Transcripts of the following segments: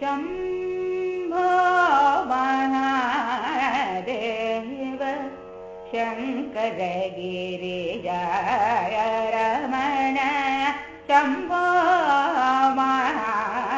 शम्भो महादेव शङ्करगिरिजाय रमण शम्भो महादेव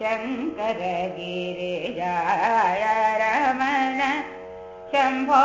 शङ्करगिरिजाय रमण शम्भो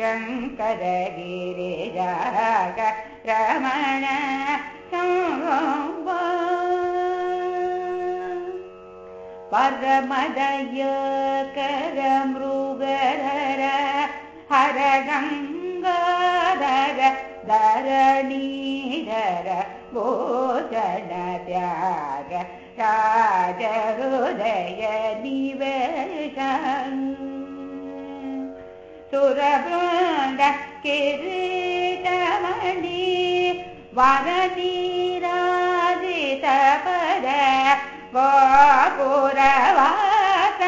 शङ्करगिरिजाग रमण परमदय कर मृगधर हर गङ्गाधर धरणीधर भोजन त्याग राज हृदय निवेश सुरवृन्द गोपुरवास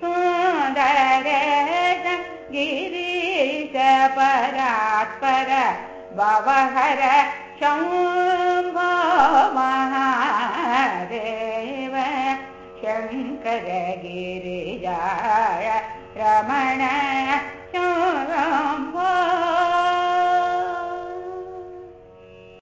सुन्दर गिरीश परात्पर भवहर शम्भो महादेव शङ्कर गिरिजाय रमण